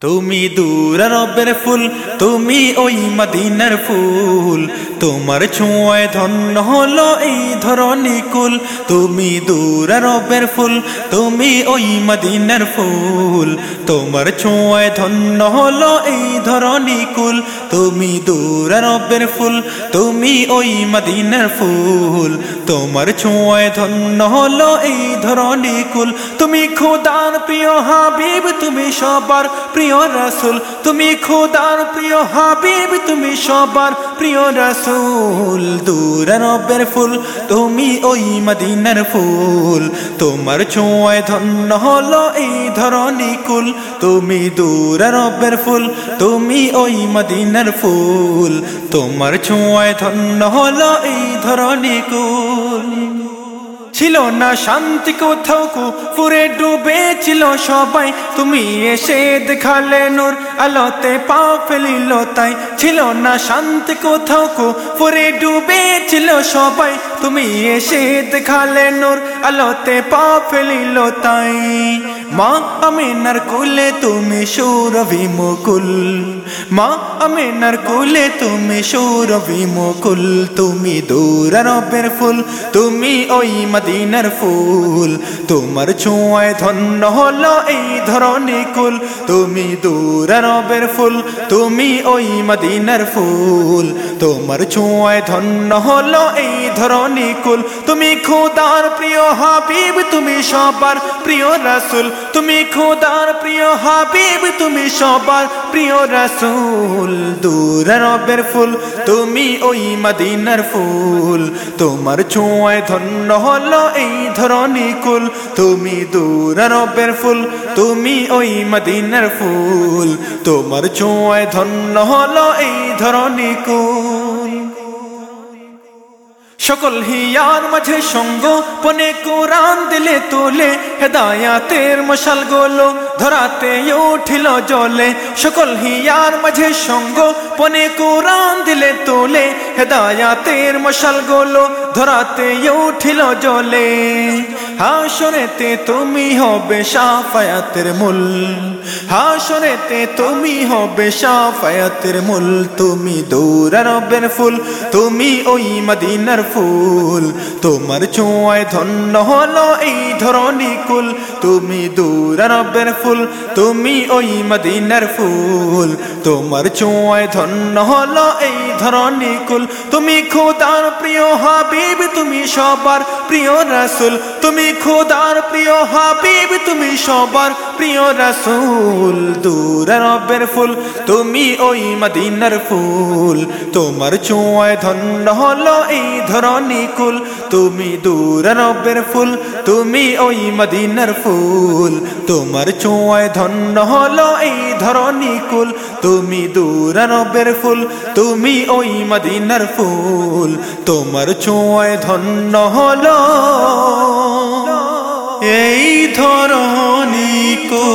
তুমি দূর রবের ফুল, তুমি ওই মদিনার ফুল। তোমার ছোঁয়ায় ধন্য হলো এই ধরনী কুল। তুমি দূর রবের ফুল, তুমি ওই মদিনার ফুল। তোমার ছোঁয়ায় ধন্য হলো এই ধরনী কুল। তুমি দূর রবের ফুল, তুমি ওই মদিনার ফুল। তোমার ছোঁয়ায় ধন্য হলো এই ধরনী কুল। তুমি খোদার প্রিয় হাবিব, তুমি সবার প্রিয় রাসুল, তুমি খোদার প্রিয় হাবিব, তুমি সবার প্রিয় রাসুল। দূর রবের ফুল, তুমি ওই মদিনার ফুল। তোমার ছোঁয়ায় ধন্য হলো এই ধরনী কুল। তুমি দূর রবের ফুল, তুমি ওই মদিনার ফুল। তোমার ছোঁয়ায় ধন্য হলো এই ধরনী কুল। ছিল না শান্তি কোথাও পুরে ডুবে ছিল সবাই। তুমি এসে দেখালে নূর, আলোতে পা ফেলিল তাই। ছিল না শান্তি কোথাও পুরে ডুবে ছিল সবাই। তুমি এসে দেখালে নূর, আলোতে পা ফেলিল তাই। মা আমিনার কুলে তুমি সৌরভি মুকুল। মা আমিনার কুলে তুমি সৌরভি মুকুল। তুমি দূর রবের ফুল, তুমি ওই মদিনার ফুল। তোমার ছোঁয়ায় ধন্য হলো এই ধরনী কুল। তুমি দূর রবের ফুল, তুমি ওই মদিনার ফুল। তোমার ছোঁয়ায় ধন্য হলো এই ধরনী কুল। তুমি খোদার প্রিয় হাবিব, তুমি সবার প্রিয় রাসুল। তুমি খোদার প্রিয় হাবিব, তুমি সবার প্রিয় রাসুল। দূর রবের ফুল, তুমি ওই মদিনার ফুল। তোমার ছোঁয়ায় ধন্য হলো এই ধরনী কুল। তুমি দূর রবের ফুল, তুমি ওই মদিনার ফুল। তোমার ছোঁয়ায় ধন্য হলো এই ধরনী কুল। সকল হিয়ার মাঝে সঙ্গ, পনে কোরআন দিলে তোলে, হেদায়াতের মশাল গোলো, ধরাতে উঠিল জলে। সকল হিয়ার মাঝে সঙ্গ, পনে কোরআন দিলে তোলে, হেদায়াতের মশাল গোলো, ধরাতে উঠিল জলে। হাসরেতে তুমি হবে সাফায়াতের মূল। হাসরেতে তুমি হবে সাফায়াতের মূল। তুমি দৌড়ারবের ফুল, তুমি ওই মদিনার ফুল। তোমার ছোঁয়ায় ধন্য হলো এই কুল। তুমি দূরারবের ফুল, তুমি ওই মদিনার ফুল। তোমার ছোঁয়ায় ধন্য হলো এই ধরনী কুল। তুমি খোদার প্রিয় হাবিব, তুমি সবার প্রিয় রাসুল। তুমি খোদার প্রিয় হাবিব, তুমি সবার প্রিয় রাসুল। দূর রবের ফুল, তুমি ওই মদিনার ফুল। তোমার ছোঁয়ায় ধন্য হলো এই ধরনী কুল। তুমি দূর রবের ফুল, তুমি ওই মদিনার ফুল। তোমার ছোঁয়ায় ধন্য হলো এই ধরনী কুল। তুমি দূর রবের ফুল, তুমি ওই মদিনার ফুল। তোমার ছোঁয়ায় ধন্য হলো এই ধরণিকো